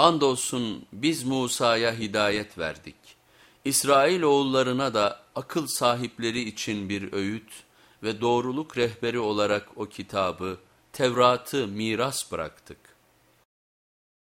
Andolsun biz Musa'ya hidayet verdik. İsrail oğullarına da akıl sahipleri için bir öğüt ve doğruluk rehberi olarak o kitabı, Tevrat'ı miras bıraktık.